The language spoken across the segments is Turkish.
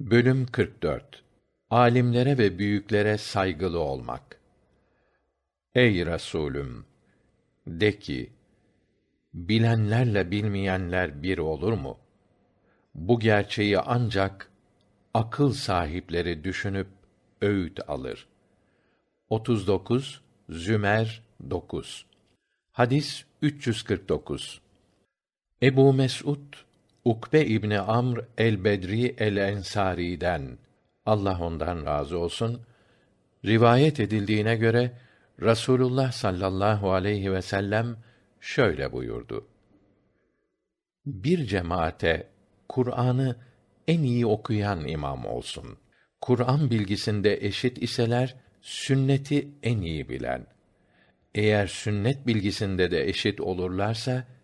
Bölüm 44 Alimlere ve büyüklere saygılı olmak. Ey Resulüm! De ki, bilenlerle bilmeyenler bir olur mu? Bu gerçeği ancak akıl sahipleri düşünüp öğüt alır. 39 Zümer 9 Hadis 349 Ebu Mes'ud Ukbe İbni Amr el-Bedri el-Ensari'den Allah ondan razı olsun rivayet edildiğine göre Rasulullah sallallahu aleyhi ve sellem şöyle buyurdu. Bir cemaate Kur'an'ı en iyi okuyan imam olsun. Kur'an bilgisinde eşit iseler sünneti en iyi bilen. Eğer sünnet bilgisinde de eşit olurlarsa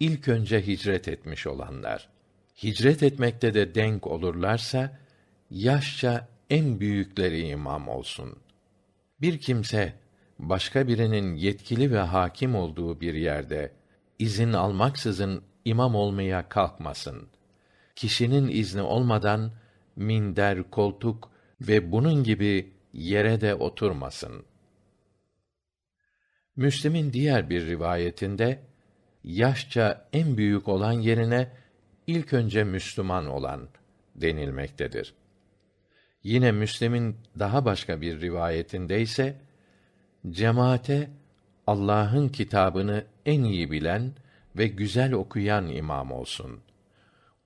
ilk önce hicret etmiş olanlar. Hicret etmekte de denk olurlarsa yaşça en büyükleri imam olsun. Bir kimse başka birinin yetkili ve hakim olduğu bir yerde izin almaksızın imam olmaya kalkmasın. Kişinin izni olmadan minder, koltuk ve bunun gibi yere de oturmasın. Müslim'in diğer bir rivayetinde yaşça en büyük olan yerine ilk önce Müslüman olan denilmektedir. Yine Müslim'in daha başka bir rivayetinde ise cemaate Allah'ın kitabını en iyi bilen ve güzel okuyan imam olsun.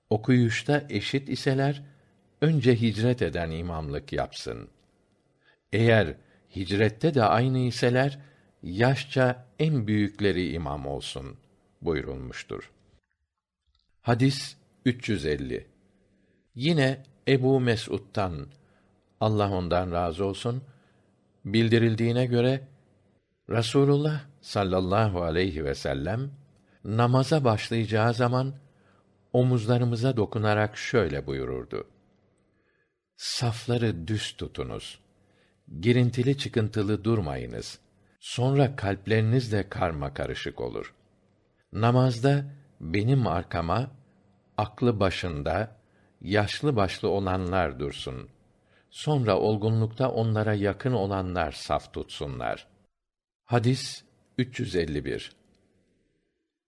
Okuyuşta eşit iseler önce hicret eden imamlık yapsın. Eğer hicrette de aynı iseler yaşça en büyükleri imam olsun buyurulmuştur. Hadis 350. Yine Ebu Mes'ud'dan Allah ondan razı olsun bildirildiğine göre Rasulullah sallallahu aleyhi ve sellem namaza başlayacağı zaman omuzlarımıza dokunarak şöyle buyururdu. Safları düz tutunuz. Girintili çıkıntılı durmayınız. Sonra kalpleriniz de karma karışık olur. Namazda benim arkama aklı başında yaşlı başlı olanlar dursun. Sonra olgunlukta onlara yakın olanlar saf tutsunlar. Hadis 351.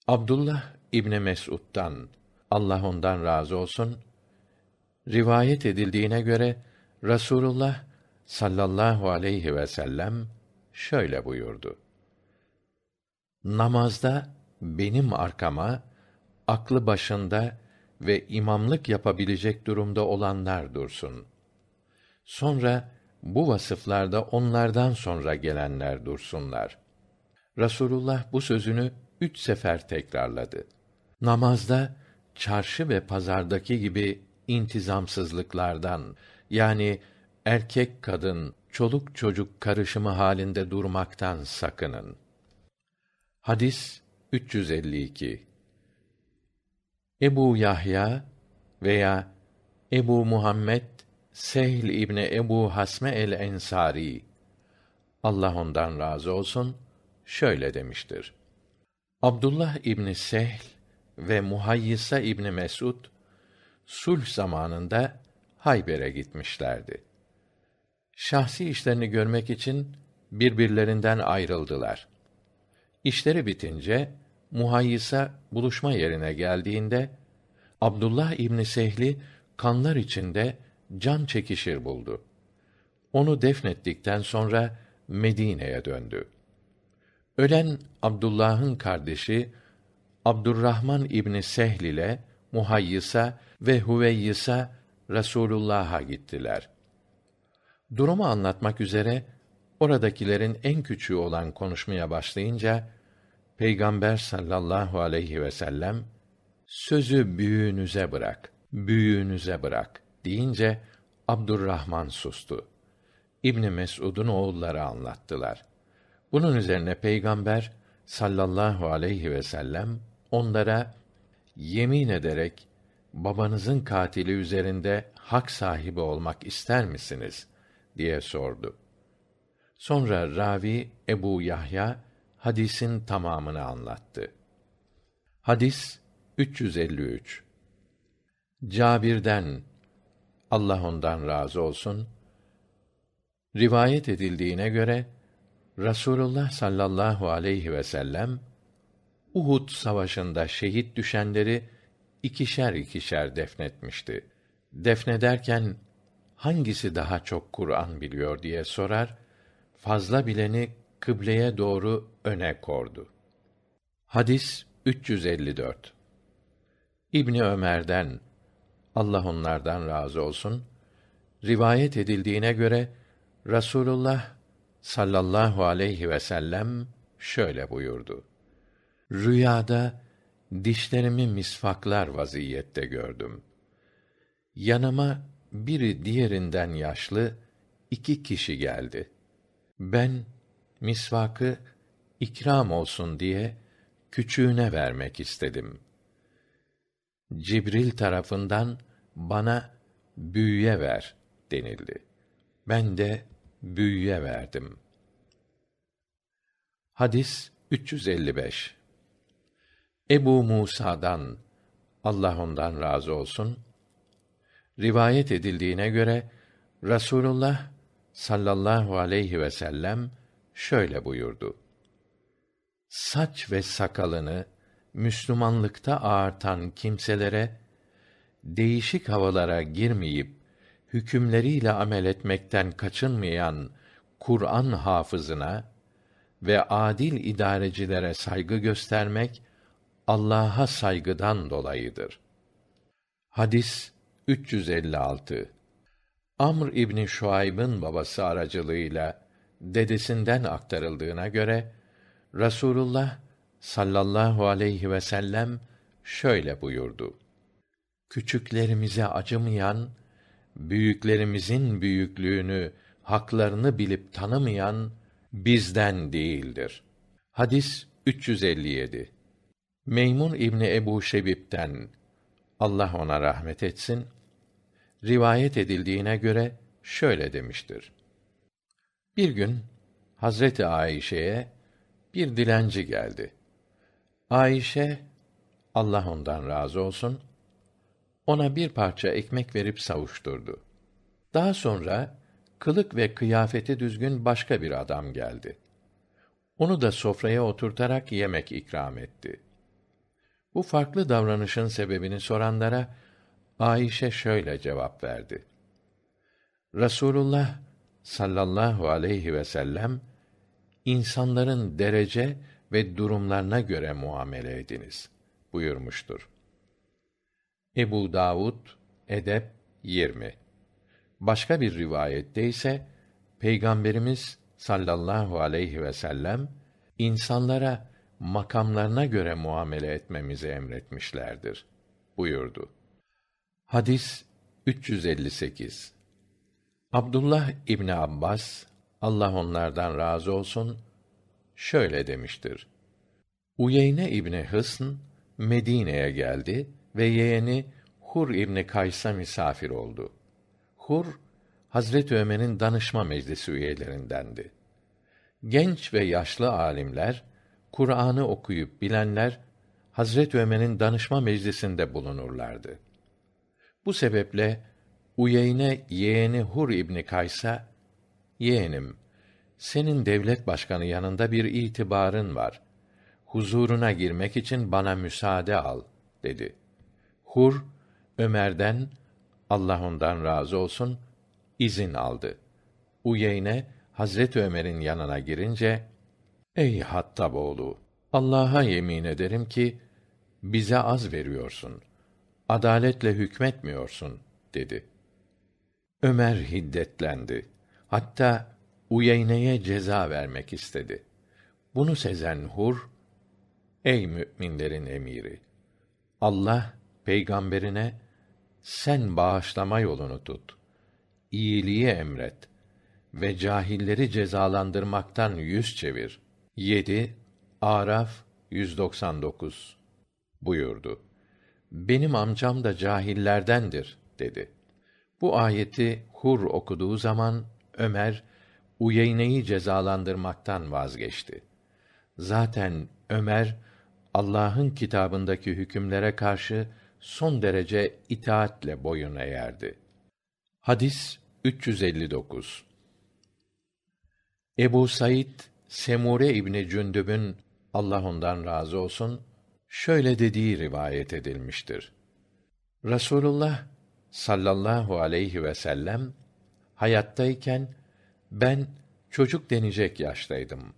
Abdullah İbni Mes'ud'dan Allah ondan razı olsun rivayet edildiğine göre Rasulullah sallallahu aleyhi ve sellem şöyle buyurdu. Namazda benim arkama aklı başında ve imamlık yapabilecek durumda olanlar dursun. Sonra bu vasıflarda onlardan sonra gelenler dursunlar. Rasulullah bu sözünü üç sefer tekrarladı. Namazda çarşı ve pazardaki gibi intizamsızlıklardan yani erkek kadın, çoluk çocuk karışımı halinde durmaktan sakının. Hadis 352 Ebu Yahya veya Ebu Muhammed Sehl İbni Ebu Hasme el-Ensari Allah ondan razı olsun şöyle demiştir. Abdullah İbni Sehl ve Muhayyisa İbni Mesud sulh zamanında Hayber'e gitmişlerdi. Şahsi işlerini görmek için birbirlerinden ayrıldılar. İşleri bitince Muhayyisa buluşma yerine geldiğinde Abdullah İbni Sehli kanlar içinde can çekişir buldu. Onu defnettikten sonra Medine'ye döndü. Ölen Abdullah'ın kardeşi Abdurrahman İbni Sehl ile Muhayyisa ve Huveyyisa Resulullah'a gittiler. Durumu anlatmak üzere oradakilerin en küçüğü olan konuşmaya başlayınca Peygamber sallallahu aleyhi ve sellem sözü büyüğünüze bırak, büyüğünüze bırak deyince Abdurrahman sustu. İbn Mes'ud'un oğulları anlattılar. Bunun üzerine Peygamber sallallahu aleyhi ve sellem onlara yemin ederek babanızın katili üzerinde hak sahibi olmak ister misiniz diye sordu. Sonra ravi Ebu Yahya hadisin tamamını anlattı. Hadis 353. Cabir'den Allah ondan razı olsun, rivayet edildiğine göre Rasulullah sallallahu aleyhi ve sellem Uhud savaşında şehit düşenleri ikişer ikişer defnetmişti. Defnederken hangisi daha çok Kur'an biliyor diye sorar, fazla bileni kıbleye doğru öne kordu. Hadis 354. İbni Ömer'den Allah onlardan razı olsun rivayet edildiğine göre Rasulullah sallallahu aleyhi ve sellem şöyle buyurdu. Rüyada dişlerimi misfaklar vaziyette gördüm. Yanıma biri diğerinden yaşlı iki kişi geldi. Ben misvakı ikram olsun diye küçüğüne vermek istedim. Cibril tarafından bana büyüye ver denildi. Ben de büyüye verdim. Hadis 355 Ebu Musa'dan Allah ondan razı olsun rivayet edildiğine göre Rasulullah sallallahu aleyhi ve sellem şöyle buyurdu. Saç ve sakalını Müslümanlıkta ağartan kimselere değişik havalara girmeyip hükümleriyle amel etmekten kaçınmayan Kur'an hafızına ve adil idarecilere saygı göstermek Allah'a saygıdan dolayıdır. Hadis 356 Amr İbni Şuayb'ın babası aracılığıyla dedesinden aktarıldığına göre Rasulullah sallallahu aleyhi ve sellem şöyle buyurdu. Küçüklerimize acımayan, büyüklerimizin büyüklüğünü, haklarını bilip tanımayan bizden değildir. Hadis 357. Meymun İbni Ebu Şebib'den Allah ona rahmet etsin, rivayet edildiğine göre şöyle demiştir. Bir gün Hazreti Ayşe'ye bir dilenci geldi. Ayşe Allah ondan razı olsun ona bir parça ekmek verip savuşturdu. Daha sonra kılık ve kıyafeti düzgün başka bir adam geldi. Onu da sofraya oturtarak yemek ikram etti. Bu farklı davranışın sebebini soranlara Ayşe şöyle cevap verdi. Rasulullah sallallahu aleyhi ve sellem insanların derece ve durumlarına göre muamele ediniz buyurmuştur. Ebu Davud Edep 20 Başka bir rivayette ise Peygamberimiz sallallahu aleyhi ve sellem insanlara makamlarına göre muamele etmemizi emretmişlerdir buyurdu. Hadis 358 Abdullah İbni Abbas Allah onlardan razı olsun şöyle demiştir. Uyeyne İbni Hısn Medine'ye geldi ve yeğeni Hur İbni Kays'a misafir oldu. Hur Hazret Ömer'in danışma meclisi üyelerindendi. Genç ve yaşlı alimler, Kur'an'ı okuyup bilenler Hazret Ömer'in danışma meclisinde bulunurlardı. Bu sebeple Uyeyne yeğeni Hur İbni Kays'a yeğenim senin devlet başkanı yanında bir itibarın var. Huzuruna girmek için bana müsaade al dedi. Hur Ömer'den Allah ondan razı olsun izin aldı. Uyeyne Hazret Ömer'in yanına girince Ey Hattaboğlu Allah'a yemin ederim ki bize az veriyorsun. Adaletle hükmetmiyorsun dedi. Ömer hiddetlendi. Hatta Uyeyne'ye ceza vermek istedi. Bunu sezen Hur, Ey müminlerin emiri! Allah peygamberine sen bağışlama yolunu tut. iyiliği emret ve cahilleri cezalandırmaktan yüz çevir. 7 Araf 199 buyurdu. Benim amcam da cahillerdendir dedi. Bu ayeti Hur okuduğu zaman Ömer Uyeyne'yi cezalandırmaktan vazgeçti. Zaten Ömer Allah'ın kitabındaki hükümlere karşı son derece itaatle boyun eğerdi. Hadis 359 Ebu Said Semure İbni Cündüb'ün Allah ondan razı olsun şöyle dediği rivayet edilmiştir. Rasulullah sallallahu aleyhi ve sellem hayattayken ben çocuk denecek yaştaydım.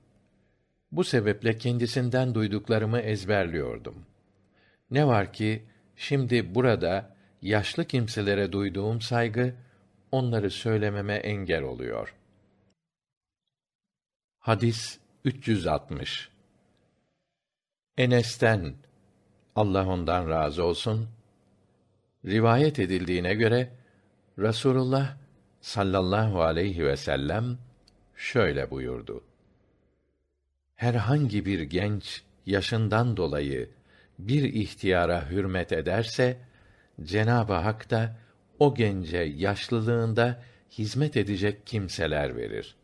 Bu sebeple kendisinden duyduklarımı ezberliyordum. Ne var ki şimdi burada yaşlı kimselere duyduğum saygı onları söylememe engel oluyor. Hadis 360 Enes'ten Allah ondan razı olsun rivayet edildiğine göre Rasulullah sallallahu aleyhi ve sellem şöyle buyurdu. Herhangi bir genç yaşından dolayı bir ihtiyara hürmet ederse Cenab-ı Hak da o gence yaşlılığında hizmet edecek kimseler verir.